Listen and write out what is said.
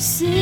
see